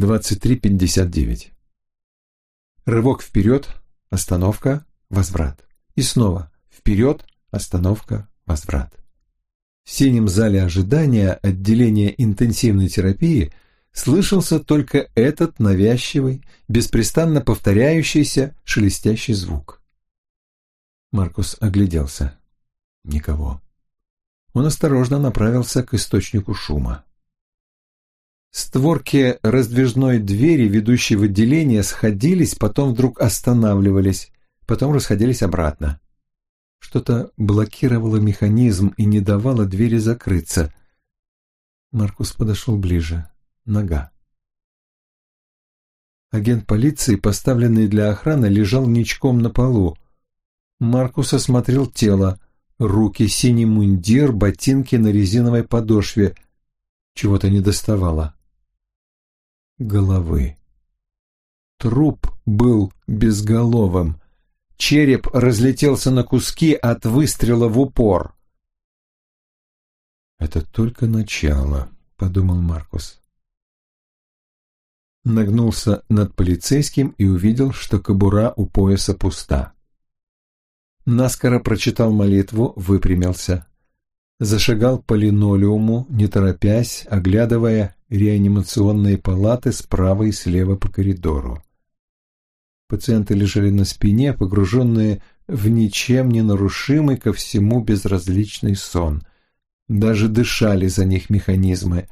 23.59. Рывок вперед, остановка, возврат. И снова вперед, остановка, возврат. В синем зале ожидания отделения интенсивной терапии слышался только этот навязчивый, беспрестанно повторяющийся шелестящий звук. Маркус огляделся. Никого. Он осторожно направился к источнику шума. Створки раздвижной двери, ведущей в отделение, сходились, потом вдруг останавливались, потом расходились обратно. Что-то блокировало механизм и не давало двери закрыться. Маркус подошел ближе. Нога. Агент полиции, поставленный для охраны, лежал ничком на полу. Маркус осмотрел тело. Руки, синий мундир, ботинки на резиновой подошве. Чего-то не доставало. Головы. Труп был безголовым. Череп разлетелся на куски от выстрела в упор. «Это только начало», — подумал Маркус. Нагнулся над полицейским и увидел, что кобура у пояса пуста. Наскоро прочитал молитву, выпрямился. Зашагал по линолеуму, не торопясь, оглядывая реанимационные палаты справа и слева по коридору. Пациенты лежали на спине, погруженные в ничем не нарушимый ко всему безразличный сон. Даже дышали за них механизмы.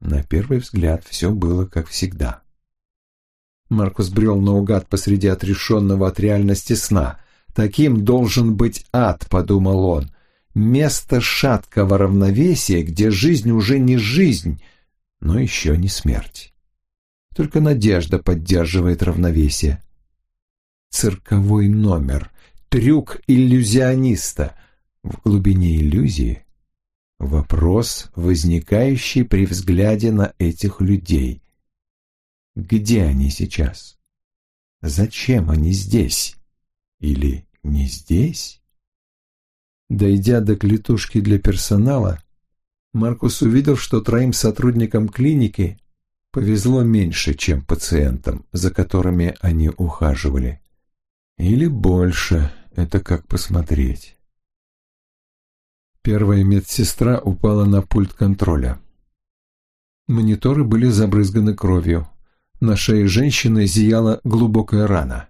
На первый взгляд все было как всегда. Маркус брел наугад посреди отрешенного от реальности сна. «Таким должен быть ад», — подумал он. «Место шаткого равновесия, где жизнь уже не жизнь, но еще не смерть». Только надежда поддерживает равновесие. Цирковой номер, трюк иллюзиониста. В глубине иллюзии вопрос, возникающий при взгляде на этих людей. Где они сейчас? Зачем они здесь? Или не здесь? Дойдя до клетушки для персонала, Маркус увидел, что троим сотрудникам клиники повезло меньше, чем пациентам, за которыми они ухаживали. Или больше, это как посмотреть. Первая медсестра упала на пульт контроля. Мониторы были забрызганы кровью. На шее женщины зияла глубокая рана.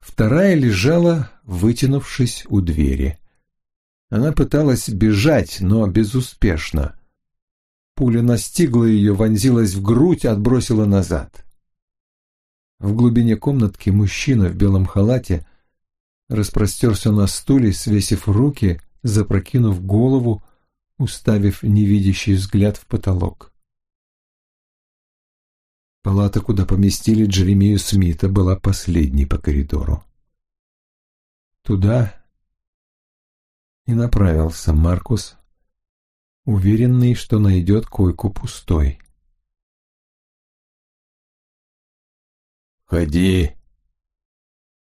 Вторая лежала, вытянувшись у двери. Она пыталась бежать, но безуспешно. Пуля настигла ее, вонзилась в грудь, отбросила назад. В глубине комнатки мужчина в белом халате распростерся на стуле, свесив руки, запрокинув голову, уставив невидящий взгляд в потолок. Палата, куда поместили Джеремию Смита, была последней по коридору. Туда и направился Маркус, уверенный, что найдет койку пустой. «Ходи!»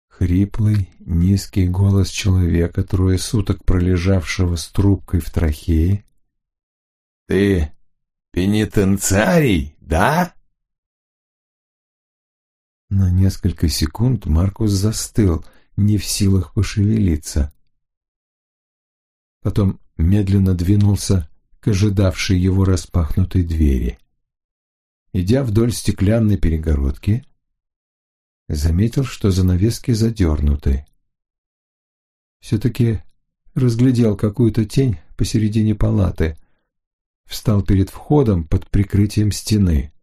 Хриплый, низкий голос человека, трое суток пролежавшего с трубкой в трахее. «Ты пенитенциарий, да?» На несколько секунд Маркус застыл, не в силах пошевелиться. Потом медленно двинулся к ожидавшей его распахнутой двери. Идя вдоль стеклянной перегородки, заметил, что занавески задернуты. Все-таки разглядел какую-то тень посередине палаты. Встал перед входом под прикрытием стены.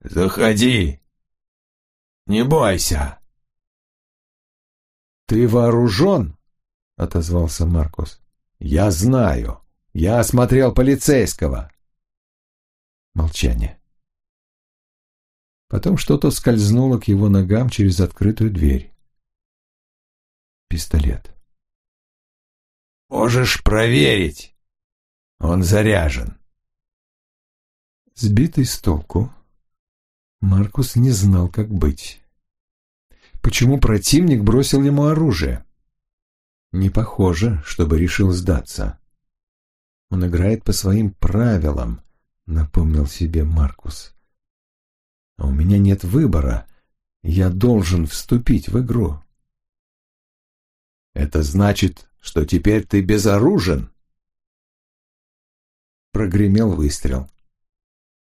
«Заходи! Не бойся!» «Ты вооружен?» — отозвался Маркус. «Я знаю. Я осмотрел полицейского». Молчание. Потом что-то скользнуло к его ногам через открытую дверь. Пистолет. «Можешь проверить. Он заряжен». Сбитый с толку, Маркус не знал, как быть. Почему противник бросил ему оружие? Не похоже, чтобы решил сдаться. Он играет по своим правилам, напомнил себе Маркус. А у меня нет выбора. Я должен вступить в игру. Это значит, что теперь ты безоружен? Прогремел выстрел.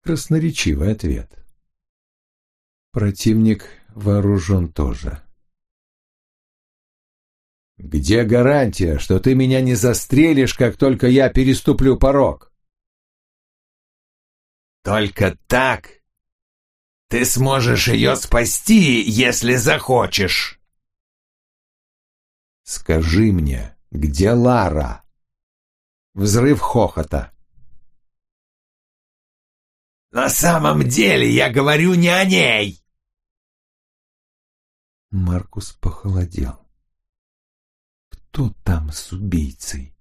Красноречивый ответ. Противник вооружен тоже. «Где гарантия, что ты меня не застрелишь, как только я переступлю порог?» «Только так ты сможешь ее спасти, если захочешь!» «Скажи мне, где Лара?» Взрыв хохота. «На самом деле я говорю не о ней!» Маркус похолодел. Кто там с убийцей?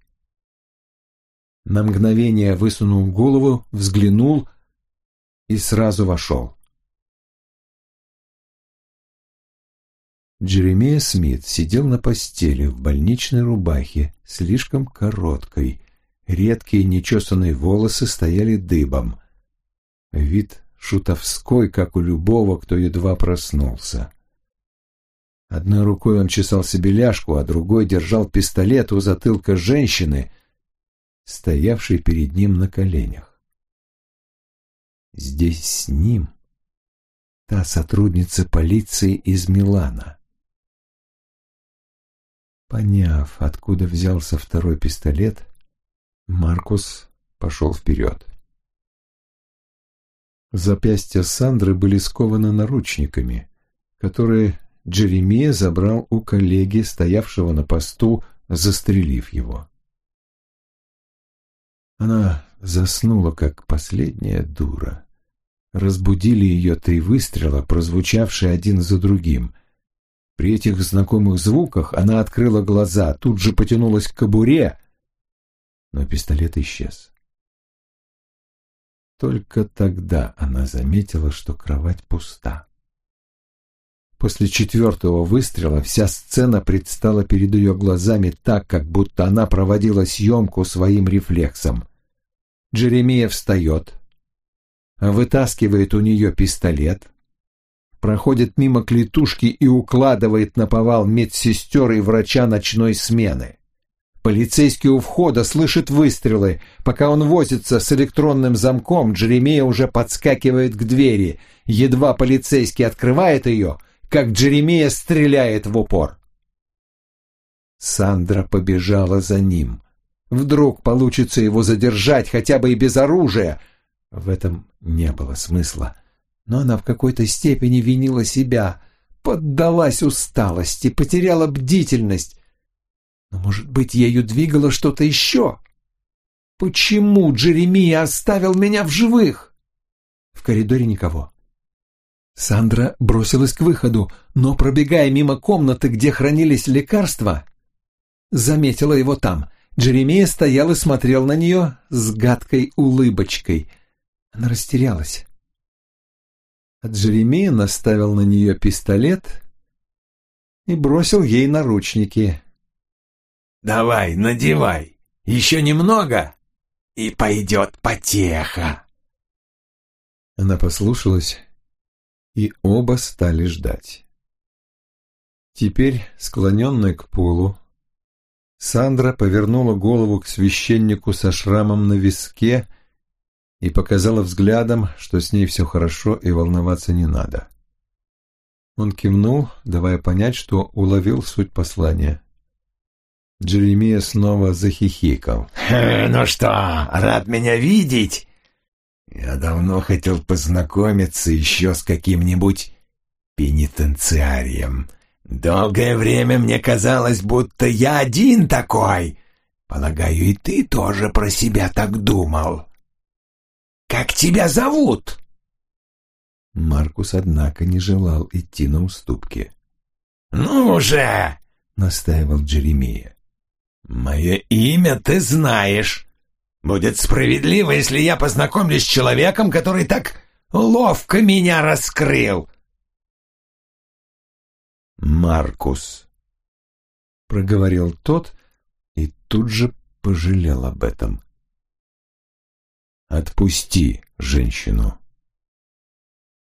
На мгновение высунул голову, взглянул и сразу вошел. Джеремия Смит сидел на постели в больничной рубахе, слишком короткой. Редкие нечесанные волосы стояли дыбом. Вид шутовской, как у любого, кто едва проснулся. Одной рукой он чесал себе ляжку, а другой держал пистолет у затылка женщины, стоявшей перед ним на коленях. Здесь с ним та сотрудница полиции из Милана. Поняв, откуда взялся второй пистолет, Маркус пошел вперед. Запястья Сандры были скованы наручниками, которые Джеремия забрал у коллеги, стоявшего на посту, застрелив его. Она заснула, как последняя дура. Разбудили ее три выстрела, прозвучавшие один за другим. При этих знакомых звуках она открыла глаза, тут же потянулась к кобуре, но пистолет исчез. Только тогда она заметила, что кровать пуста. После четвертого выстрела вся сцена предстала перед ее глазами так, как будто она проводила съемку своим рефлексом. Джеремия встает, вытаскивает у нее пистолет, проходит мимо клетушки и укладывает на повал медсестер и врача ночной смены. Полицейский у входа слышит выстрелы. Пока он возится с электронным замком, Джеремия уже подскакивает к двери. Едва полицейский открывает ее — как Джеремия стреляет в упор. Сандра побежала за ним. Вдруг получится его задержать хотя бы и без оружия. В этом не было смысла. Но она в какой-то степени винила себя, поддалась усталости, потеряла бдительность. Но, может быть, ею двигало что-то еще? Почему Джеремия оставил меня в живых? В коридоре никого. Сандра бросилась к выходу, но, пробегая мимо комнаты, где хранились лекарства, заметила его там. Джеремия стоял и смотрел на нее с гадкой улыбочкой. Она растерялась. А Джеремия наставил на нее пистолет и бросил ей наручники. «Давай, надевай, еще немного, и пойдет потеха». Она послушалась и оба стали ждать. Теперь, склоненная к полу, Сандра повернула голову к священнику со шрамом на виске и показала взглядом, что с ней все хорошо и волноваться не надо. Он кивнул, давая понять, что уловил суть послания. Джеремия снова захихикал. «Ну что, рад меня видеть?» Я давно хотел познакомиться еще с каким-нибудь пенитенциарием. Долгое время мне казалось, будто я один такой. Полагаю, и ты тоже про себя так думал. Как тебя зовут? Маркус, однако, не желал идти на уступки. «Ну же!» — настаивал Джеремия. «Мое имя ты знаешь. Будет справедливо, если я познакомлюсь с человеком, который так ловко меня раскрыл. Маркус, проговорил тот и тут же пожалел об этом. Отпусти женщину.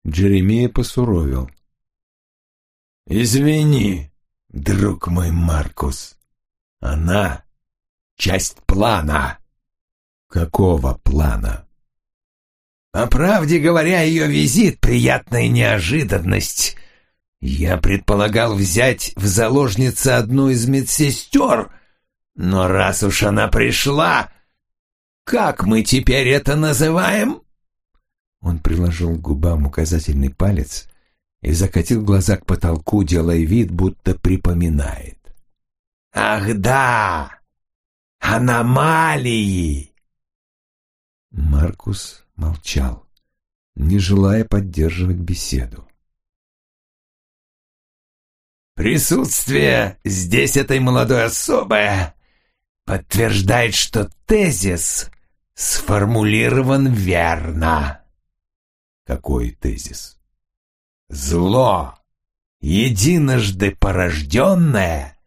Джеремия посуровил. «Извини, друг мой Маркус, она — часть плана». «Какого плана?» По правде говоря, ее визит — приятная неожиданность. Я предполагал взять в заложницы одну из медсестер, но раз уж она пришла, как мы теперь это называем?» Он приложил к губам указательный палец и закатил глаза к потолку, делая вид, будто припоминает. «Ах да! Аномалии!» Маркус молчал, не желая поддерживать беседу. «Присутствие здесь этой молодой особы подтверждает, что тезис сформулирован верно». «Какой тезис?» «Зло, единожды порожденное,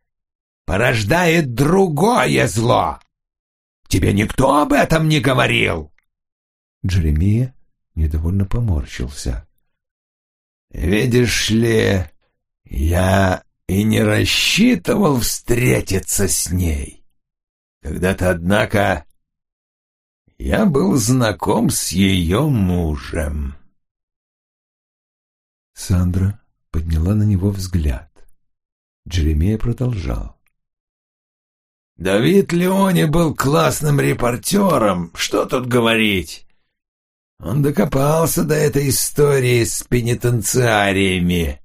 порождает другое зло. Тебе никто об этом не говорил?» Джеремия недовольно поморщился. «Видишь ли, я и не рассчитывал встретиться с ней. Когда-то, однако, я был знаком с ее мужем». Сандра подняла на него взгляд. Джеремия продолжал. «Давид Леони был классным репортером, что тут говорить. Он докопался до этой истории с пенитенциариями.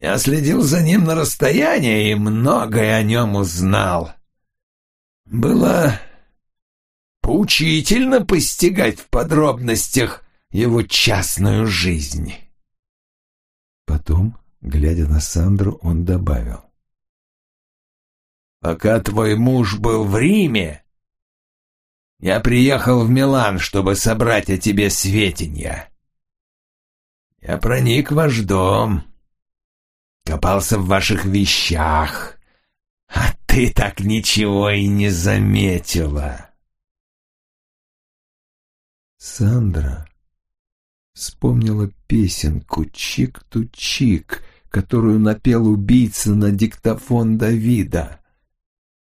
Я следил за ним на расстоянии и многое о нем узнал. Было поучительно постигать в подробностях его частную жизнь. Потом, глядя на Сандру, он добавил. «Пока твой муж был в Риме, я приехал в Милан, чтобы собрать о тебе сведения. Я проник в ваш дом, копался в ваших вещах, а ты так ничего и не заметила. Сандра вспомнила песенку «Чик-ту-чик», которую напел убийца на диктофон Давида.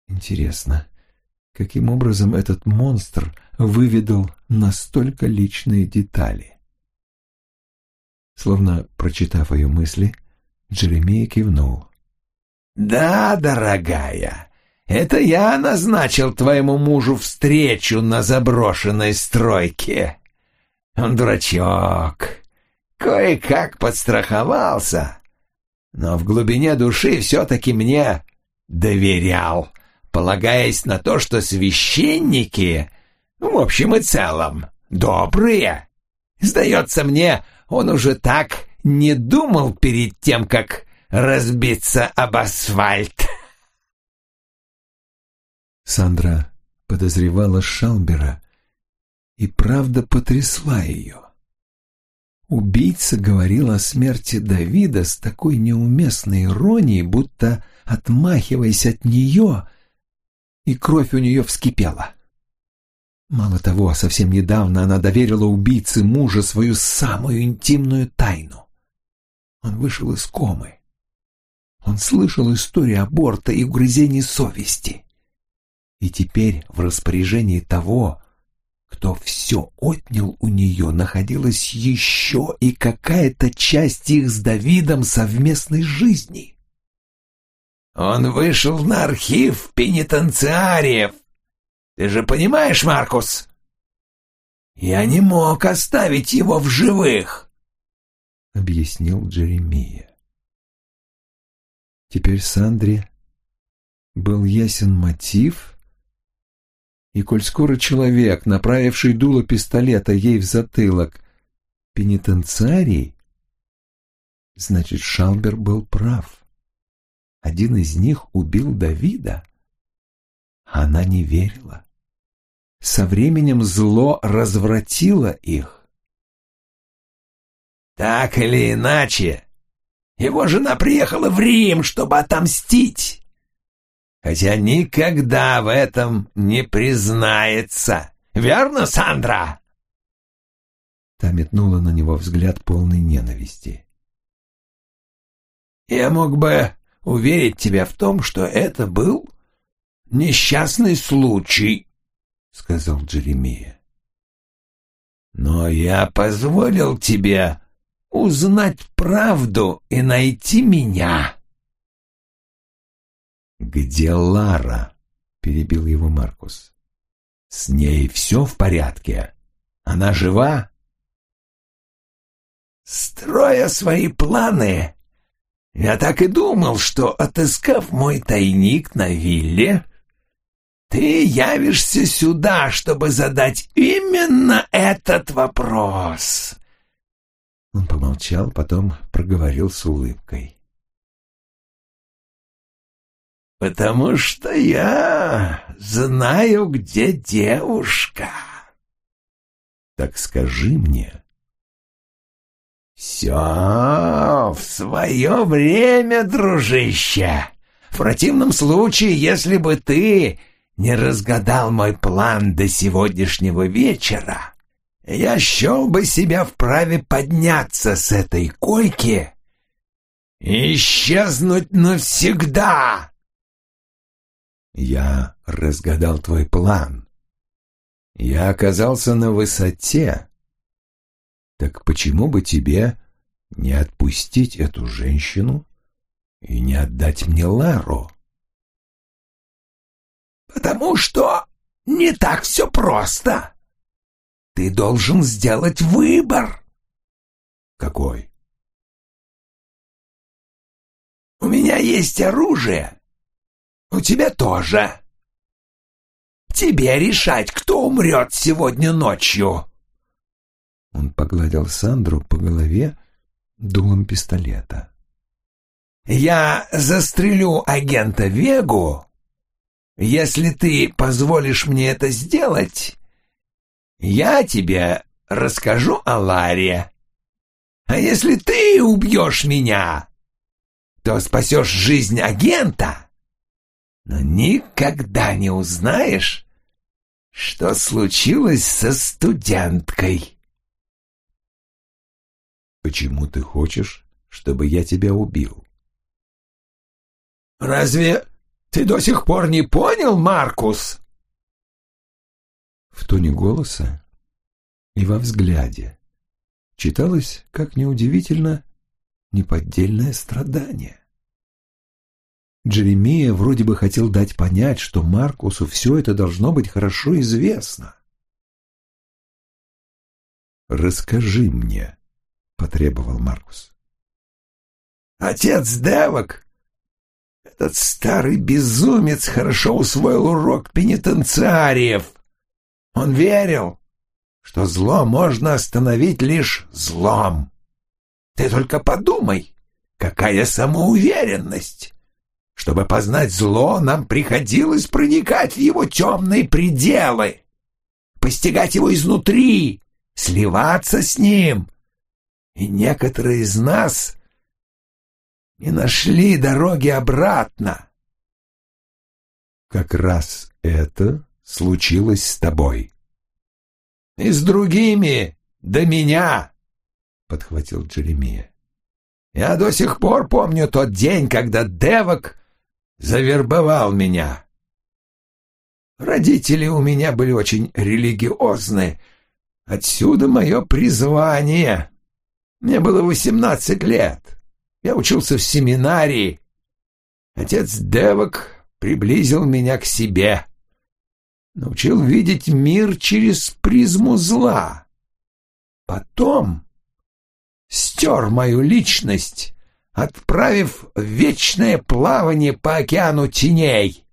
Интересно, каким образом этот монстр выведал настолько личные детали. Словно прочитав ее мысли, Джеремия кивнул. «Да, дорогая, это я назначил твоему мужу встречу на заброшенной стройке. Он дурачок, кое-как подстраховался, но в глубине души все-таки мне доверял» полагаясь на то, что священники, в общем и целом, добрые. Сдается мне, он уже так не думал перед тем, как разбиться об асфальт. Сандра подозревала Шалбера и правда потрясла ее. Убийца говорил о смерти Давида с такой неуместной иронией, будто, отмахиваясь от нее, и кровь у нее вскипела. Мало того, совсем недавно она доверила убийце мужа свою самую интимную тайну. Он вышел из комы. Он слышал историю аборта и угрызений совести. И теперь в распоряжении того, кто все отнял у нее, находилась еще и какая-то часть их с Давидом совместной жизни. Он вышел на архив пенитенциариев. Ты же понимаешь, Маркус? Я не мог оставить его в живых, — объяснил Джеремия. Теперь Сандре был ясен мотив, и коль скоро человек, направивший дуло пистолета ей в затылок, пенитенциарий, значит, Шалбер был прав один из них убил Давида? Она не верила. Со временем зло развратило их. Так или иначе, его жена приехала в Рим, чтобы отомстить. Хотя никогда в этом не признается. Верно, Сандра? Та метнула на него взгляд полной ненависти. «Я мог бы уверить тебя в том, что это был несчастный случай», — сказал Джеремия. «Но я позволил тебе узнать правду и найти меня». «Где Лара?» — перебил его Маркус. «С ней все в порядке? Она жива?» Строя свои планы, я так и думал, что, отыскав мой тайник на вилле, ты явишься сюда, чтобы задать именно этот вопрос. Он помолчал, потом проговорил с улыбкой. «Потому что я знаю, где девушка». «Так скажи мне, «Все в свое время, дружище. В противном случае, если бы ты не разгадал мой план до сегодняшнего вечера, я счел бы себя вправе подняться с этой койки и исчезнуть навсегда». «Я разгадал твой план. Я оказался на высоте» Так почему бы тебе не отпустить эту женщину и не отдать мне Лару? Потому что не так все просто. Ты должен сделать выбор. Какой? У меня есть оружие. У тебя тоже. Тебе решать, кто умрет сегодня ночью. Он погладил Сандру по голове дулом пистолета. «Я застрелю агента Вегу, если ты позволишь мне это сделать. Я тебе расскажу о Ларе. А если ты убьешь меня, то спасешь жизнь агента, но никогда не узнаешь, что случилось со студенткой». Почему ты хочешь, чтобы я тебя убил? Разве ты до сих пор не понял, Маркус? В тоне голоса и во взгляде читалось, как неудивительно, неподдельное страдание. Джеремия вроде бы хотел дать понять, что Маркусу все это должно быть хорошо известно. «Расскажи мне», потребовал Маркус. Отец Девок, этот старый безумец, хорошо усвоил урок пенитенциариев. Он верил, что зло можно остановить лишь злом. Ты только подумай, какая самоуверенность! Чтобы познать зло, нам приходилось проникать в его темные пределы, постигать его изнутри, сливаться с ним, и некоторые из нас не нашли дороги обратно. Как раз это случилось с тобой. И с другими до меня, — подхватил Джеремия. Я до сих пор помню тот день, когда Девок завербовал меня. Родители у меня были очень религиозны. Отсюда мое призвание. Мне было восемнадцать лет. Я учился в семинарии. Отец Девок приблизил меня к себе. Научил видеть мир через призму зла. Потом стер мою личность, отправив в вечное плавание по океану теней.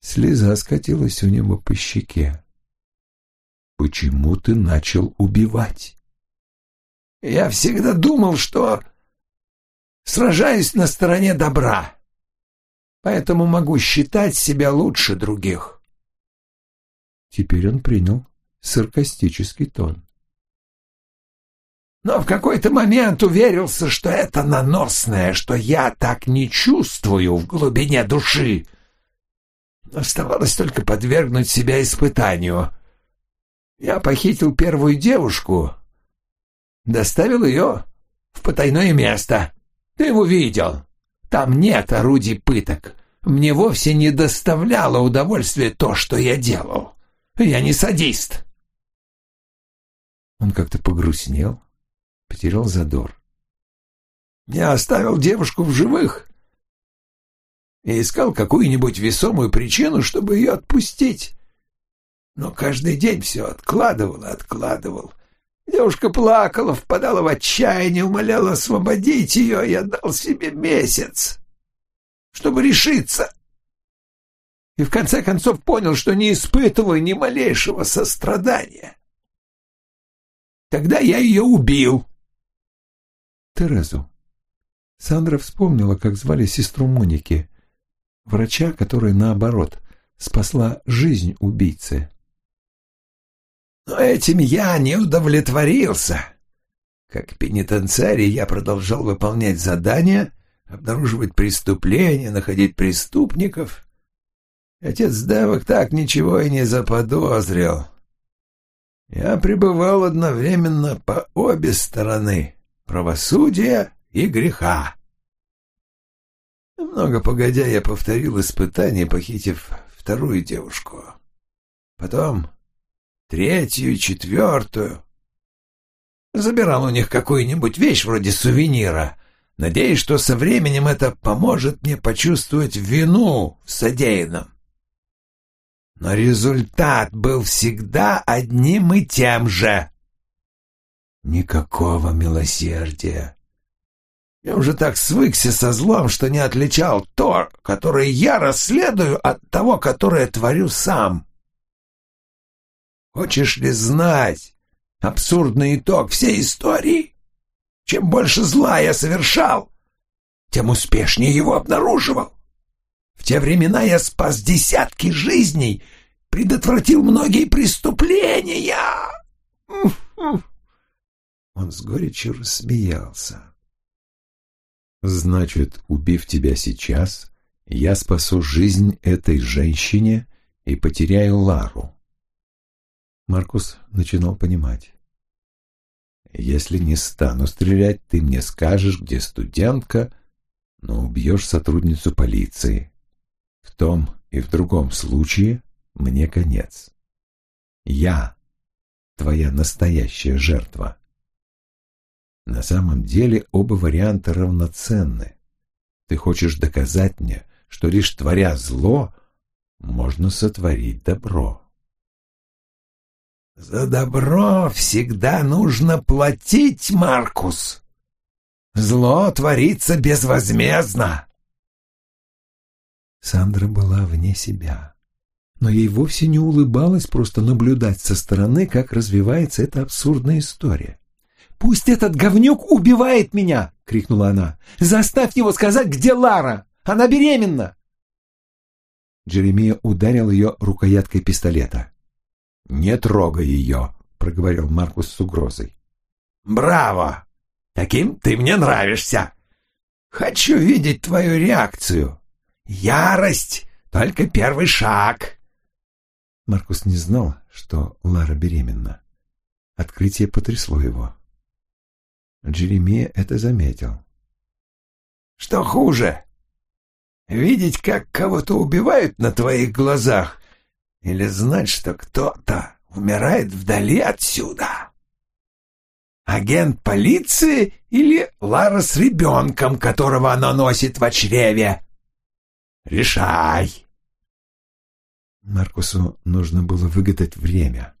Слеза скатилась у него по щеке. «Почему ты начал убивать?» Я всегда думал, что сражаюсь на стороне добра, поэтому могу считать себя лучше других. Теперь он принял саркастический тон. Но в какой-то момент уверился, что это наносное, что я так не чувствую в глубине души. Оставалось только подвергнуть себя испытанию. Я похитил первую девушку, доставил ее в потайное место. Ты его видел. Там нет орудий пыток. Мне вовсе не доставляло удовольствия то, что я делал. Я не садист. Он как-то погрустнел, потерял задор. Я оставил девушку в живых и искал какую-нибудь весомую причину, чтобы ее отпустить. Но каждый день все откладывал откладывал. Девушка плакала, впадала в отчаяние, умоляла освободить ее. Я дал себе месяц, чтобы решиться. И в конце концов понял, что не испытываю ни малейшего сострадания. Тогда я ее убил. Терезу. Сандра вспомнила, как звали сестру Моники, врача, которая, наоборот, спасла жизнь убийцы. Но этим я не удовлетворился. Как пенитенциарий я продолжал выполнять задания, обнаруживать преступления, находить преступников. Отец Девок так ничего и не заподозрил. Я пребывал одновременно по обе стороны правосудия и греха. Много погодя я повторил испытание, похитив вторую девушку. Потом третью четвертую. Забирал у них какую-нибудь вещь вроде сувенира, надеясь, что со временем это поможет мне почувствовать вину в содеянном. Но результат был всегда одним и тем же. Никакого милосердия. Я уже так свыкся со злом, что не отличал то, которое я расследую, от того, которое творю сам. Хочешь ли знать абсурдный итог всей истории? Чем больше зла я совершал, тем успешнее его обнаруживал. В те времена я спас десятки жизней, предотвратил многие преступления. Он с горечью рассмеялся. Значит, убив тебя сейчас, я спасу жизнь этой женщине и потеряю Лару. Маркус начинал понимать. «Если не стану стрелять, ты мне скажешь, где студентка, но убьешь сотрудницу полиции. В том и в другом случае мне конец. Я твоя настоящая жертва». На самом деле оба варианта равноценны. Ты хочешь доказать мне, что лишь творя зло, можно сотворить добро. «За добро всегда нужно платить, Маркус. Зло творится безвозмездно». Сандра была вне себя, но ей вовсе не улыбалось просто наблюдать со стороны, как развивается эта абсурдная история. «Пусть этот говнюк убивает меня!» — крикнула она. «Заставь его сказать, где Лара! Она беременна!» Джеремия ударил ее рукояткой пистолета. «Не трогай ее», — проговорил Маркус с угрозой. «Браво! Таким ты мне нравишься! Хочу видеть твою реакцию. Ярость — только первый шаг!» Маркус не знал, что Лара беременна. Открытие потрясло его. Джеремия это заметил. «Что хуже? Видеть, как кого-то убивают на твоих глазах, или знать, что кто-то умирает вдали отсюда? Агент полиции или Лара с ребенком, которого она носит в чреве? Решай!» Маркусу нужно было выгадать время.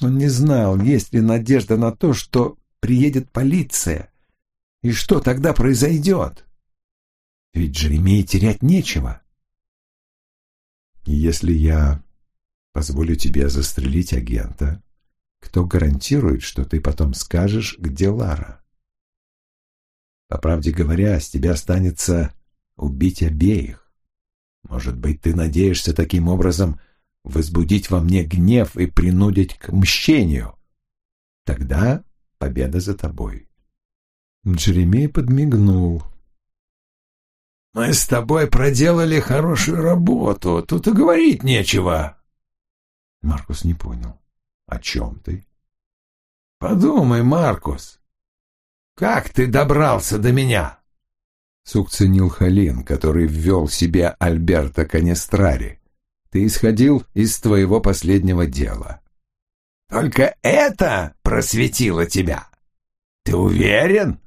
Он не знал, есть ли надежда на то, что приедет полиция, и что тогда произойдет. Ведь Джеремии терять нечего. Если я позволю тебе застрелить агента, кто гарантирует, что ты потом скажешь, где Лара? По правде говоря, с тебя останется убить обеих. Может быть, ты надеешься таким образом возбудить во мне гнев и принудить к мщению. Тогда победа за тобой. Джеремей подмигнул. Мы с тобой проделали хорошую работу, тут и говорить нечего. Маркус не понял. О чем ты? Подумай, Маркус, как ты добрался до меня? Сукценил Халин, который ввел себе Альберта Канестрари. Ты исходил из твоего последнего дела. Только это просветило тебя. Ты уверен?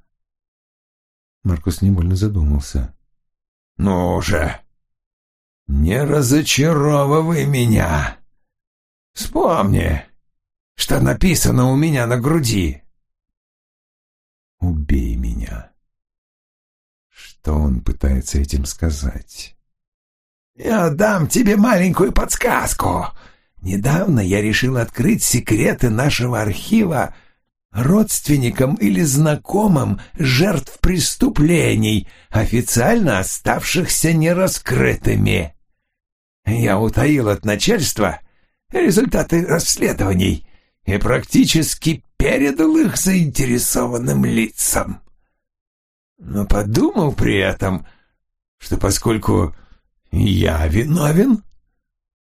Маркус невольно задумался. Ну же, не разочаровывай меня. Вспомни, что написано у меня на груди. Убей меня. Что он пытается этим сказать? Я дам тебе маленькую подсказку. Недавно я решил открыть секреты нашего архива родственникам или знакомым жертв преступлений, официально оставшихся нераскрытыми. Я утаил от начальства результаты расследований и практически передал их заинтересованным лицам. Но подумал при этом, что поскольку я виновен,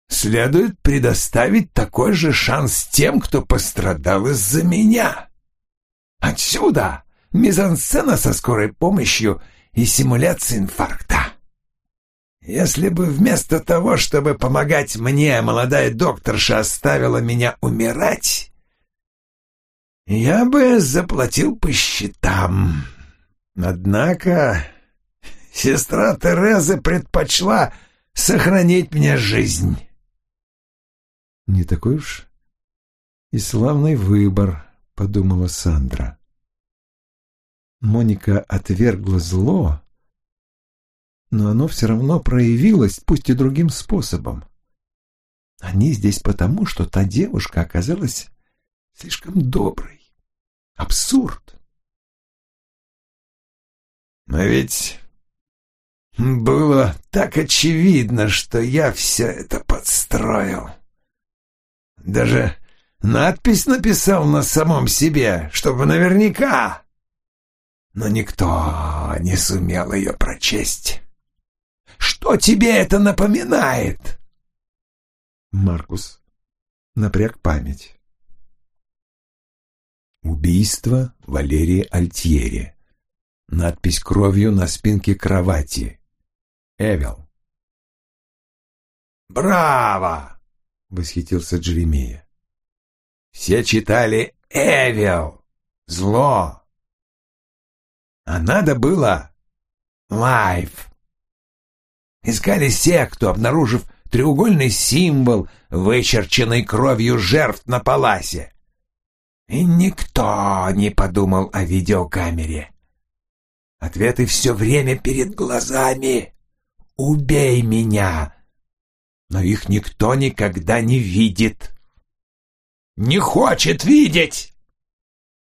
следует предоставить такой же шанс тем, кто пострадал из-за меня. Отсюда мизансцена со скорой помощью и симуляция инфаркта. Если бы вместо того, чтобы помогать мне, молодая докторша оставила меня умирать, я бы заплатил по счетам. Однако сестра Терезы предпочла сохранить мне жизнь. Не такой уж и славный выбор, подумала Сандра. Моника отвергла зло, но оно все равно проявилось, пусть и другим способом. Они здесь потому, что та девушка оказалась слишком доброй. Абсурд. Но ведь было так очевидно, что я все это подстроил. Даже надпись написал на самом себе, чтобы наверняка. Но никто не сумел ее прочесть. Что тебе это напоминает?» Маркус напряг память. Убийство Валерии Альтьери. Надпись кровью на спинке кровати. Эвел. «Браво!» — восхитился Джеремия. «Все читали Evil. Зло. А надо было Live. Искали секту, обнаружив треугольный символ, вычерченный кровью жертв на паласе. И никто не подумал о видеокамере. Ответы все время перед глазами. «Убей меня!» Но их никто никогда не видит. Не хочет видеть!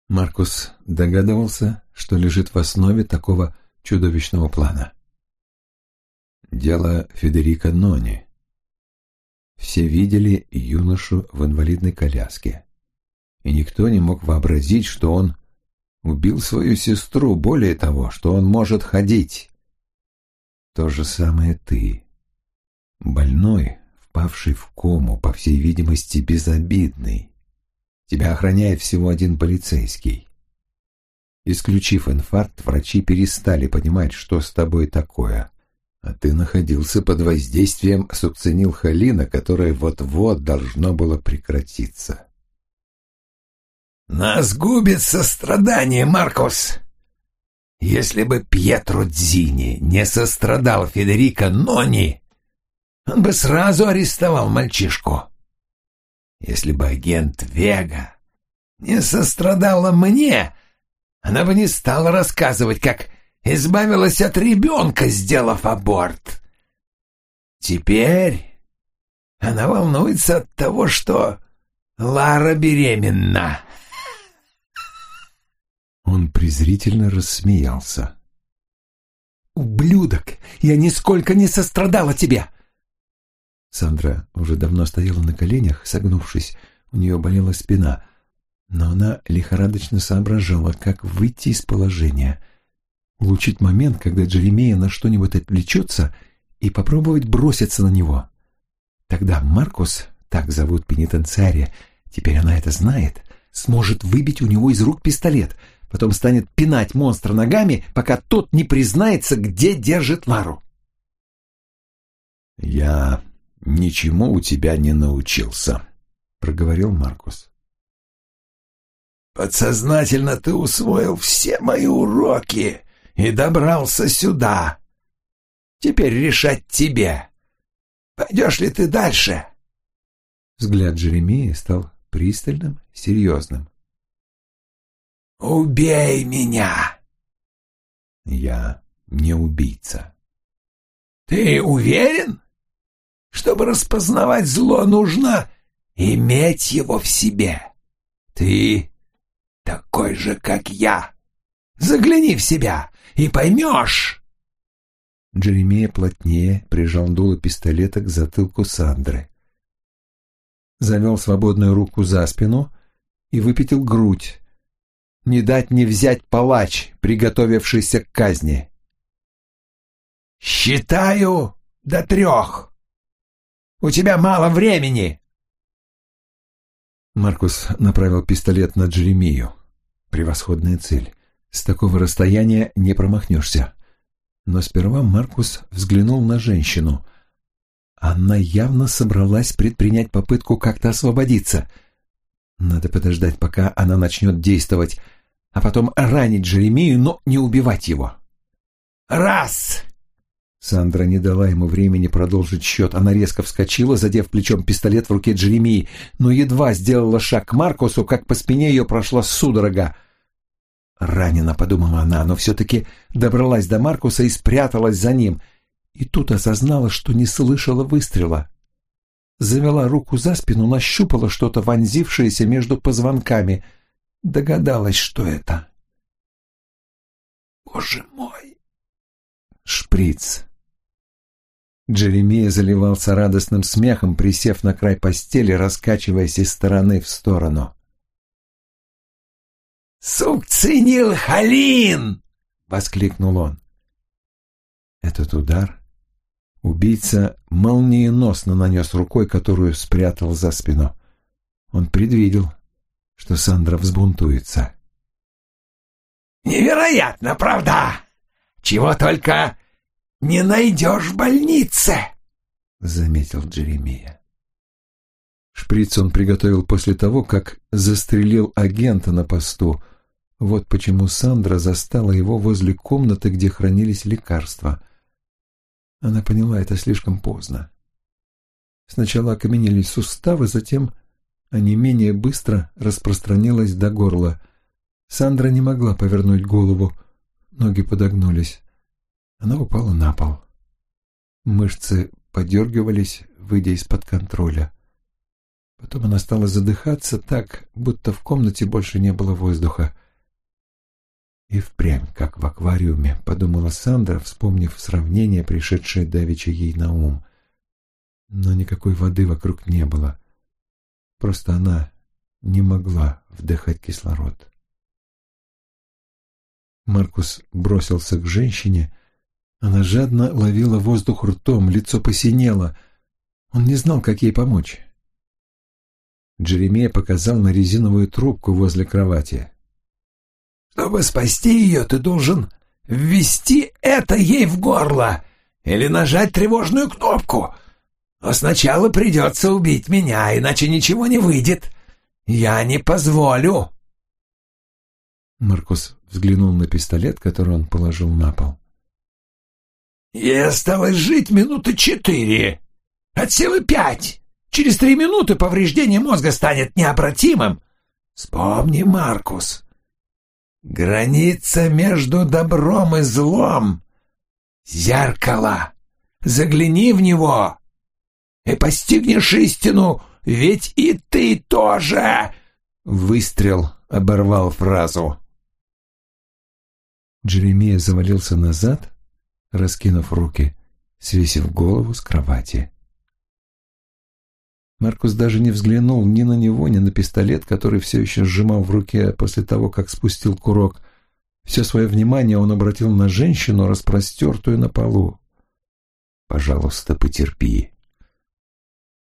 Маркус догадывался, что лежит в основе такого чудовищного плана. Дело Федерико Нони. Все видели юношу в инвалидной коляске. И никто не мог вообразить, что он убил свою сестру, более того, что он может ходить. То же самое ты. Больной, впавший в кому, по всей видимости, безобидный. Тебя охраняет всего один полицейский. Исключив инфаркт, врачи перестали понимать, что с тобой такое. А ты находился под воздействием сукцинил Халина, которое вот-вот должно было прекратиться. «Нас губит сострадание, Маркус!» Если бы Пьетро Дзини не сострадал Федерико Нони, он бы сразу арестовал мальчишку. Если бы агент Вега не сострадала мне, она бы не стала рассказывать, как избавилась от ребенка, сделав аборт. Теперь она волнуется от того, что Лара беременна. Он презрительно рассмеялся. «Ублюдок! Я нисколько не сострадала тебе!» Сандра уже давно стояла на коленях, согнувшись, у нее болела спина, но она лихорадочно соображала, как выйти из положения — улучшить момент, когда Джеремея на что-нибудь отвлечется, и попробовать броситься на него. Тогда Маркус, так зовут пенитенциария, Теперь она это знает, сможет выбить у него из рук пистолет, потом станет пинать монстра ногами, пока тот не признается, где держит Лару. «Я ничему у тебя не научился», — проговорил Маркус. «Подсознательно ты усвоил все мои уроки и добрался сюда. Теперь решать тебе. Пойдешь ли ты дальше?» Взгляд Джеремии стал пристальным, серьезным. «Убей меня!» «Я не убийца». «Ты уверен? Чтобы распознавать зло, нужно иметь его в себе. Ты такой же, как я. Загляни в себя и поймешь». Джеремия плотнее прижал дуло пистолета к затылку Сандры. Завел свободную руку за спину и выпятил грудь. Не дать не взять палач, приготовившийся к казни. «Считаю до трех. У тебя мало времени!» Маркус направил пистолет на Джеремию. Превосходная цель. С такого расстояния не промахнешься. Но сперва Маркус взглянул на женщину. Она явно собралась предпринять попытку как-то освободиться. Надо подождать, пока она начнет действовать, а потом ранить Джеремию, но не убивать его. «Раз!» Сандра не дала ему времени продолжить счет. Она резко вскочила, задев плечом пистолет в руке Джеремии, но едва сделала шаг к Маркусу, как по спине ее прошла судорога. Ранена, подумала она, но все-таки добралась до Маркуса и спряталась за ним. И тут осознала, что не слышала выстрела. Завела руку за спину, нащупала что-то вонзившееся между позвонками. Догадалась, что это. «Боже мой!» Шприц. Джеремия заливался радостным смехом, присев на край постели, раскачиваясь из стороны в сторону. «Сукцинил Халин!» — воскликнул он. Этот удар убийца молниеносно нанес рукой, которую спрятал за спину. Он предвидел, что Сандра взбунтуется. «Невероятно, правда? Чего только не найдешь в больнице!» — заметил Джеремия. Шприц он приготовил после того, как застрелил агента на посту. Вот почему Сандра застала его возле комнаты, где хранились лекарства. Она поняла это слишком поздно. Сначала окаменели суставы, затем они менее быстро распространилось до горла. Сандра не могла повернуть голову, ноги подогнулись. Она упала на пол. Мышцы подергивались, выйдя из-под контроля. Потом она стала задыхаться так, будто в комнате больше не было воздуха. И впрямь, как в аквариуме, подумала Сандра, вспомнив сравнение, пришедшее давеча ей на ум. Но никакой воды вокруг не было. Просто она не могла вдыхать кислород. Маркус бросился к женщине. Она жадно ловила воздух ртом, лицо посинело. Он не знал, как ей помочь. Джеремия показал на резиновую трубку возле кровати. «Чтобы спасти ее, ты должен ввести это ей в горло или нажать тревожную кнопку. Но сначала придется убить меня, иначе ничего не выйдет. Я не позволю». Маркус взглянул на пистолет, который он положил на пол. «Ей осталось жить минуты четыре, от силы пять». Через три минуты повреждение мозга станет необратимым. Вспомни, Маркус. Граница между добром и злом. Зеркало. Загляни в него и постигнешь истину, ведь и ты тоже. Выстрел оборвал фразу. Джеремия завалился назад, раскинув руки, свесив голову с кровати. Маркус даже не взглянул ни на него, ни на пистолет, который все еще сжимал в руке после того, как спустил курок. Все свое внимание он обратил на женщину, распростертую на полу. «Пожалуйста, потерпи».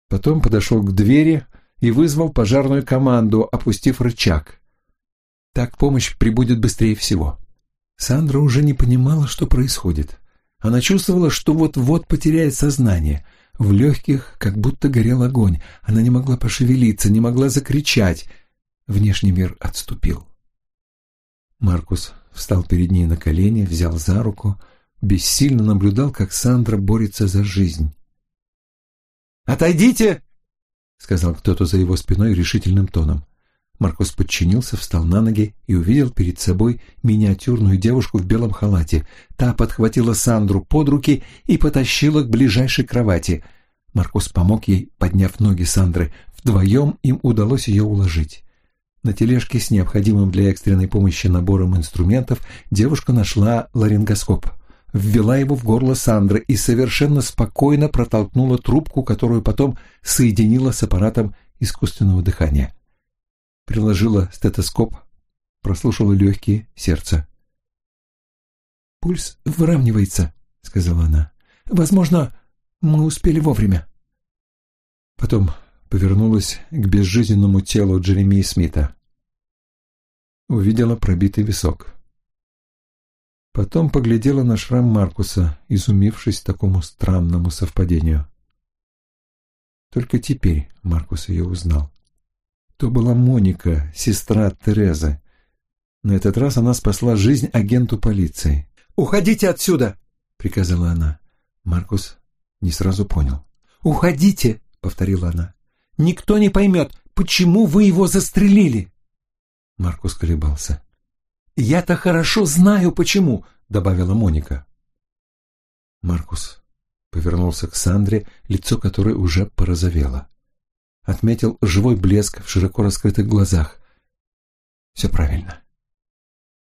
Потом подошел к двери и вызвал пожарную команду, опустив рычаг. Так помощь прибудет быстрее всего. Сандра уже не понимала, что происходит. Она чувствовала, что вот-вот потеряет сознание. В легких как будто горел огонь. Она не могла пошевелиться, не могла закричать. Внешний мир отступил. Маркус встал перед ней на колени, взял за руку, бессильно наблюдал, как Сандра борется за жизнь. «Отойдите!» — сказал кто-то за его спиной решительным тоном. Маркус подчинился, встал на ноги и увидел перед собой миниатюрную девушку в белом халате. Та подхватила Сандру под руки и потащила к ближайшей кровати. Маркус помог ей, подняв ноги Сандры. Вдвоем им удалось ее уложить. На тележке с необходимым для экстренной помощи набором инструментов девушка нашла ларингоскоп. Ввела его в горло Сандры и совершенно спокойно протолкнула трубку, которую потом соединила с аппаратом искусственного дыхания приложила стетоскоп, прослушала легкие, сердце. «Пульс выравнивается», — сказала она. «Возможно, мы успели вовремя». Потом повернулась к безжизненному телу Джеремии Смита. Увидела пробитый висок. Потом поглядела на шрам Маркуса, изумившись такому странному совпадению. Только теперь Маркус ее узнал. То была Моника, сестра Терезы. На этот раз она спасла жизнь агенту полиции. «Уходите отсюда!» — приказала она. Маркус не сразу понял. «Уходите!» — повторила она. «Никто не поймет, почему вы его застрелили!» Маркус колебался. «Я-то хорошо знаю, почему!» — добавила Моника. Маркус повернулся к Сандре, лицо которой уже порозовело отметил живой блеск в широко раскрытых глазах. Все правильно.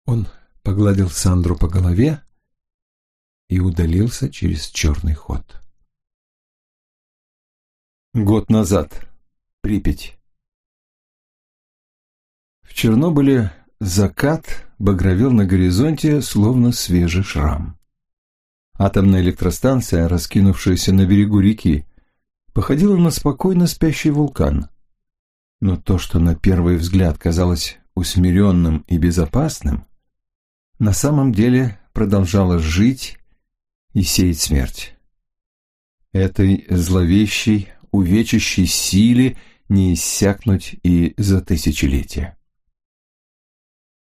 Он погладил Сандру по голове и удалился через черный ход. Год назад. Припять. В Чернобыле закат багровел на горизонте, словно свежий шрам. Атомная электростанция, раскинувшаяся на берегу реки, походила на спокойно спящий вулкан. Но то, что на первый взгляд казалось усмиренным и безопасным, на самом деле продолжало жить и сеять смерть. Этой зловещей, увечащей силе не иссякнуть и за тысячелетия.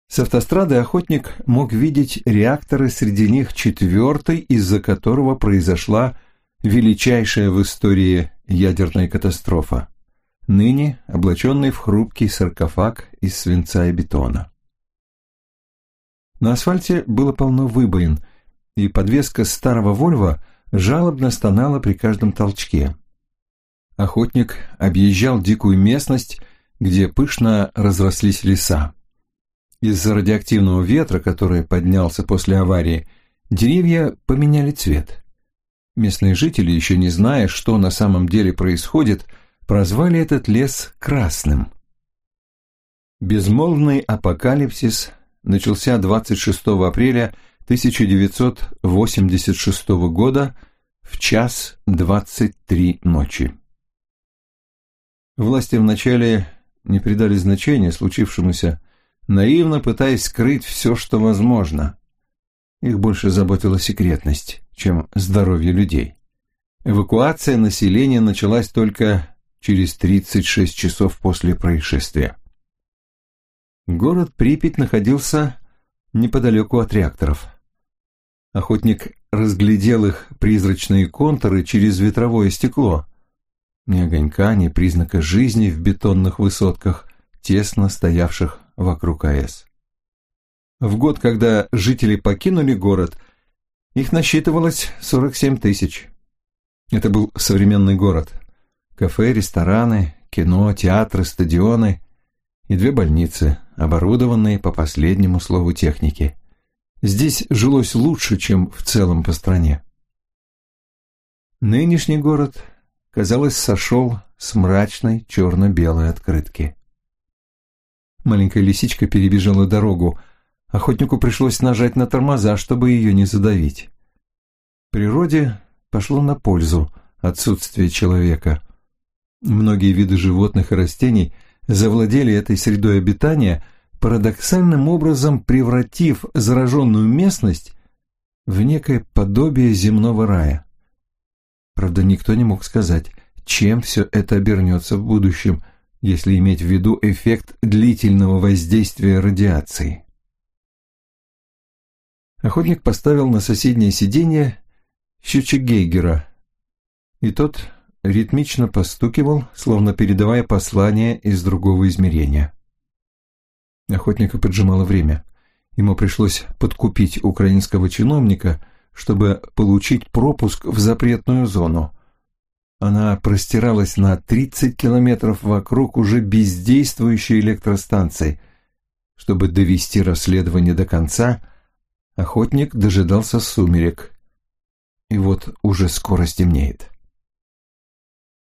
С автострады охотник мог видеть реакторы, среди них четвертый, из-за которого произошла величайшая в истории ядерная катастрофа, ныне облаченный в хрупкий саркофаг из свинца и бетона. На асфальте было полно выбоин, и подвеска старого «Вольво» жалобно стонала при каждом толчке. Охотник объезжал дикую местность, где пышно разрослись леса. Из-за радиоактивного ветра, который поднялся после аварии, деревья поменяли цвет. Местные жители, еще не зная, что на самом деле происходит, прозвали этот лес Красным. Безмолвный апокалипсис начался 26 апреля 1986 года в час 23 ночи. Власти вначале не придали значения случившемуся, наивно пытаясь скрыть все, что возможно. Их больше заботила секретность чем здоровье людей. Эвакуация населения началась только через 36 часов после происшествия. Город Припять находился неподалеку от реакторов. Охотник разглядел их призрачные контуры через ветровое стекло. Ни огонька, ни признака жизни в бетонных высотках, тесно стоявших вокруг АЭС. В год, когда жители покинули город, их насчитывалось 47 тысяч. Это был современный город. Кафе, рестораны, кино, театры, стадионы и две больницы, оборудованные по последнему слову техники. Здесь жилось лучше, чем в целом по стране. Нынешний город, казалось, сошел с мрачной черно-белой открытки. Маленькая лисичка перебежала дорогу, Охотнику пришлось нажать на тормоза, чтобы ее не задавить. Природе пошло на пользу отсутствие человека. Многие виды животных и растений завладели этой средой обитания, парадоксальным образом превратив зараженную местность в некое подобие земного рая. Правда, никто не мог сказать, чем все это обернется в будущем, если иметь в виду эффект длительного воздействия радиации. Охотник поставил на соседнее сиденье счетчик Гейгера, и тот ритмично постукивал, словно передавая послание из другого измерения. Охотника поджимало время. Ему пришлось подкупить украинского чиновника, чтобы получить пропуск в запретную зону. Она простиралась на 30 километров вокруг уже бездействующей электростанции. Чтобы довести расследование до конца, охотник дожидался сумерек. И вот уже скоро стемнеет.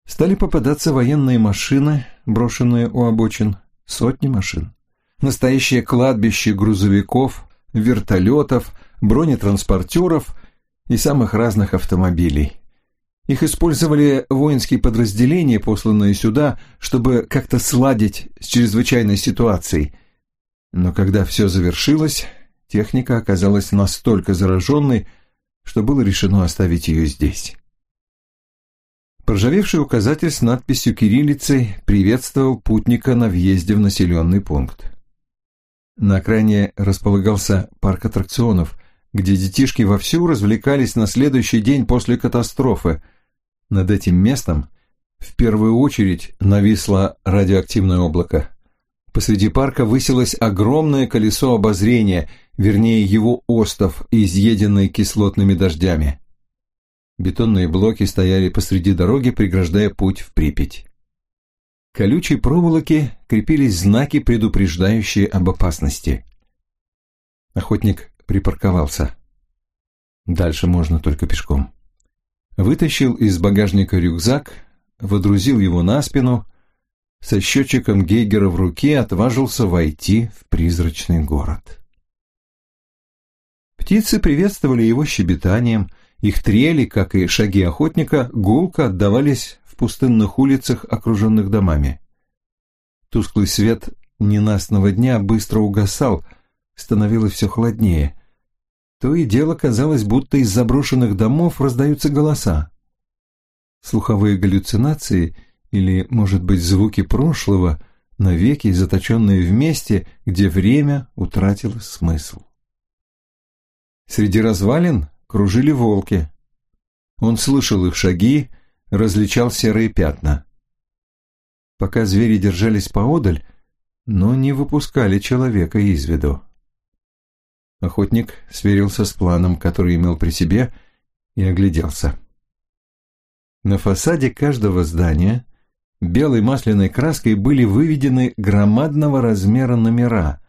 Стали попадаться военные машины, брошенные у обочин, сотни машин. Настоящее кладбище грузовиков, вертолетов, бронетранспортеров и самых разных автомобилей. Их использовали воинские подразделения, посланные сюда, чтобы как-то сладить с чрезвычайной ситуацией. Но когда все завершилось, техника оказалась настолько зараженной, что было решено оставить ее здесь. Проржавевший указатель с надписью кириллицей приветствовал путника на въезде в населенный пункт. На окраине располагался парк аттракционов, где детишки вовсю развлекались на следующий день после катастрофы – над этим местом в первую очередь нависло радиоактивное облако. Посреди парка высилось огромное колесо обозрения, вернее его остов, изъеденный кислотными дождями. Бетонные блоки стояли посреди дороги, преграждая путь в Припять. К колючей проволоке крепились знаки, предупреждающие об опасности. Охотник припарковался. Дальше можно только пешком вытащил из багажника рюкзак, водрузил его на спину, со счетчиком Гейгера в руке отважился войти в призрачный город. Птицы приветствовали его щебетанием, их трели, как и шаги охотника, гулко отдавались в пустынных улицах, окруженных домами. Тусклый свет ненастного дня быстро угасал, становилось все холоднее. То и дело казалось, будто из заброшенных домов раздаются голоса. Слуховые галлюцинации или, может быть, звуки прошлого, навеки заточенные в месте, где время утратило смысл. Среди развалин кружили волки. Он слышал их шаги, различал серые пятна. Пока звери держались поодаль, но не выпускали человека из виду. Охотник сверился с планом, который имел при себе, и огляделся. На фасаде каждого здания белой масляной краской были выведены громадного размера номера.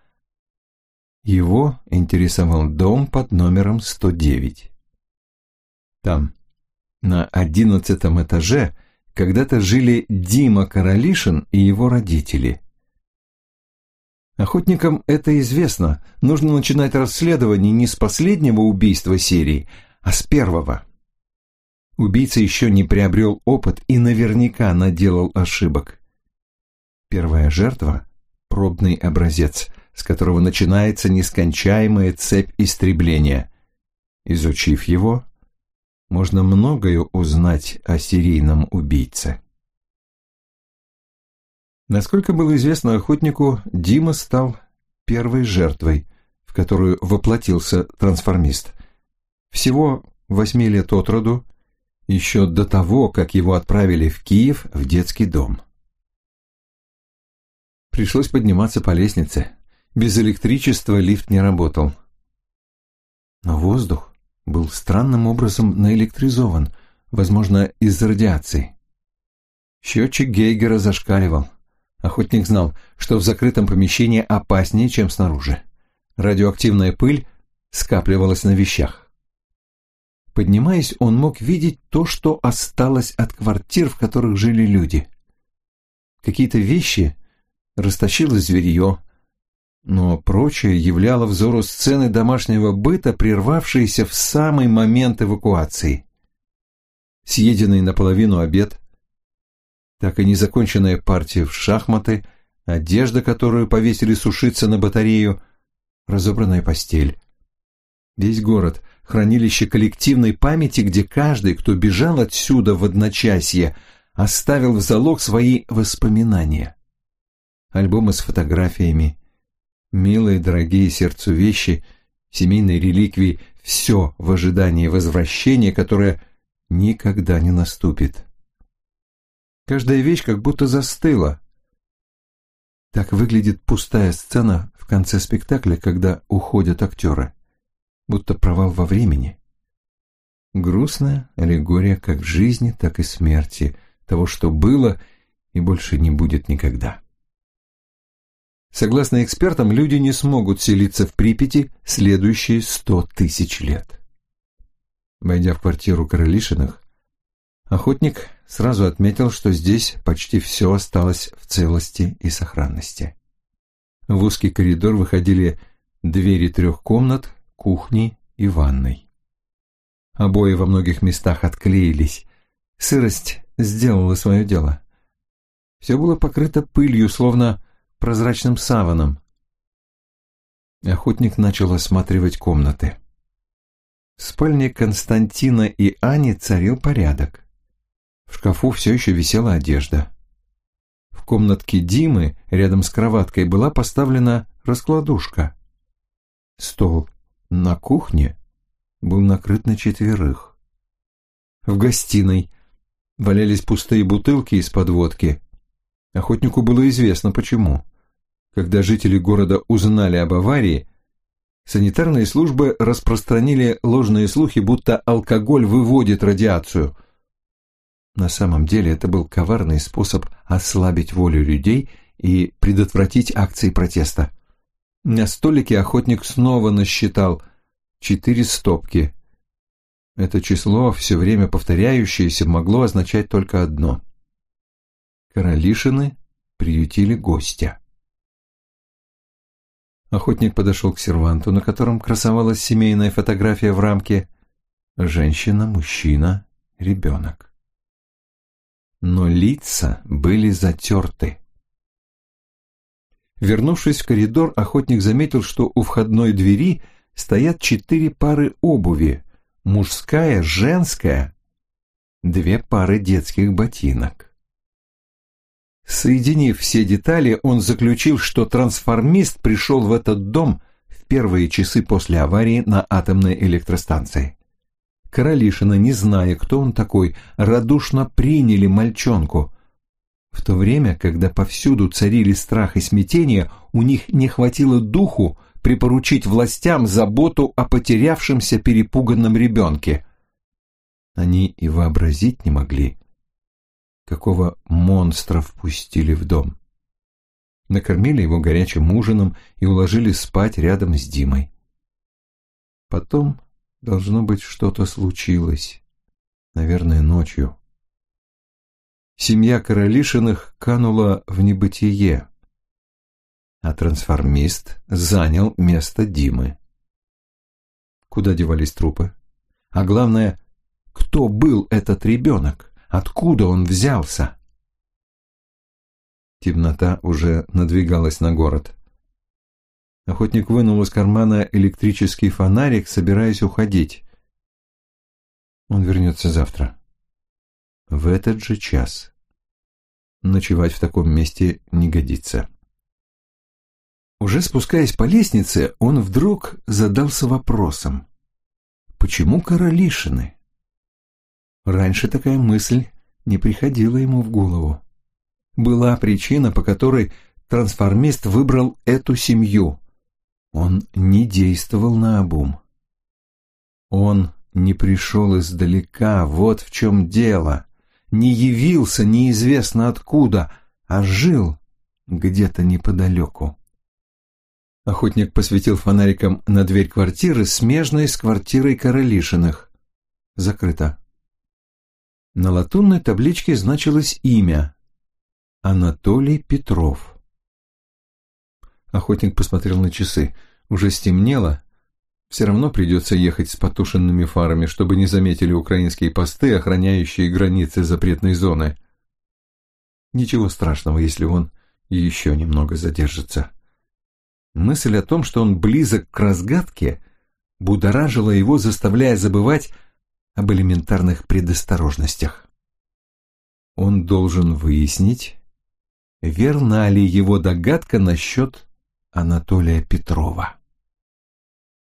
Его интересовал дом под номером 109. Там, на одиннадцатом этаже, когда-то жили Дима Королишин и его родители – Охотникам это известно. Нужно начинать расследование не с последнего убийства серии, а с первого. Убийца еще не приобрел опыт и наверняка наделал ошибок. Первая жертва – пробный образец, с которого начинается нескончаемая цепь истребления. Изучив его, можно многое узнать о серийном убийце. Насколько было известно охотнику, Дима стал первой жертвой, в которую воплотился трансформист. Всего восьми лет от роду, еще до того, как его отправили в Киев в детский дом. Пришлось подниматься по лестнице. Без электричества лифт не работал. Но воздух был странным образом наэлектризован, возможно, из-за радиации. Счетчик Гейгера зашкаливал. Охотник знал, что в закрытом помещении опаснее, чем снаружи. Радиоактивная пыль скапливалась на вещах. Поднимаясь, он мог видеть то, что осталось от квартир, в которых жили люди. Какие-то вещи растащило зверье, но прочее являло взору сцены домашнего быта, прервавшиеся в самый момент эвакуации. Съеденный наполовину обед, так и незаконченная партия в шахматы, одежда, которую повесили сушиться на батарею, разобранная постель. Весь город — хранилище коллективной памяти, где каждый, кто бежал отсюда в одночасье, оставил в залог свои воспоминания. Альбомы с фотографиями, милые, дорогие сердцу вещи, семейные реликвии — все в ожидании возвращения, которое никогда не наступит. Каждая вещь как будто застыла. Так выглядит пустая сцена в конце спектакля, когда уходят актеры. Будто провал во времени. Грустная аллегория как в жизни, так и смерти, того, что было и больше не будет никогда. Согласно экспертам, люди не смогут селиться в Припяти следующие сто тысяч лет. Войдя в квартиру Королишиных, охотник сразу отметил, что здесь почти все осталось в целости и сохранности. В узкий коридор выходили двери трех комнат, кухни и ванной. Обои во многих местах отклеились. Сырость сделала свое дело. Все было покрыто пылью, словно прозрачным саваном. Охотник начал осматривать комнаты. В спальне Константина и Ани царил порядок. В шкафу все еще висела одежда. В комнатке Димы, рядом с кроваткой, была поставлена раскладушка. Стол на кухне был накрыт на четверых. В гостиной валялись пустые бутылки из-под водки. Охотнику было известно, почему. Когда жители города узнали об аварии, санитарные службы распространили ложные слухи, будто алкоголь выводит радиацию. На самом деле это был коварный способ ослабить волю людей и предотвратить акции протеста. На столике охотник снова насчитал четыре стопки. Это число, все время повторяющееся, могло означать только одно. Королишины приютили гостя. Охотник подошел к серванту, на котором красовалась семейная фотография в рамке. Женщина, мужчина, ребенок. Но лица были затерты. Вернувшись в коридор, охотник заметил, что у входной двери стоят четыре пары обуви, мужская, женская, две пары детских ботинок. Соединив все детали, он заключил, что трансформист пришел в этот дом в первые часы после аварии на атомной электростанции. Королишина, не зная, кто он такой, радушно приняли мальчонку. В то время, когда повсюду царили страх и смятение, у них не хватило духу припоручить властям заботу о потерявшемся перепуганном ребенке. Они и вообразить не могли, какого монстра впустили в дом. Накормили его горячим ужином и уложили спать рядом с Димой. Потом, должно быть, что-то случилось. Наверное, ночью. Семья Королишиных канула в небытие, а трансформист занял место Димы. Куда девались трупы? А главное, кто был этот ребенок? Откуда он взялся? Темнота уже надвигалась на город. Охотник вынул из кармана электрический фонарик, собираясь уходить. Он вернется завтра. В этот же час. Ночевать в таком месте не годится. Уже спускаясь по лестнице, он вдруг задался вопросом. Почему королишины? Раньше такая мысль не приходила ему в голову. Была причина, по которой трансформист выбрал эту семью. Он не действовал наобум. Он не пришел издалека, вот в чем дело. Не явился неизвестно откуда, а жил где-то неподалеку. Охотник посветил фонариком на дверь квартиры, смежной с квартирой Королишиных. Закрыто. На латунной табличке значилось имя – Анатолий Петров. Охотник посмотрел на часы. Уже стемнело. Все равно придется ехать с потушенными фарами, чтобы не заметили украинские посты, охраняющие границы запретной зоны. Ничего страшного, если он еще немного задержится. Мысль о том, что он близок к разгадке, будоражила его, заставляя забывать об элементарных предосторожностях. Он должен выяснить, верна ли его догадка насчет Анатолия Петрова.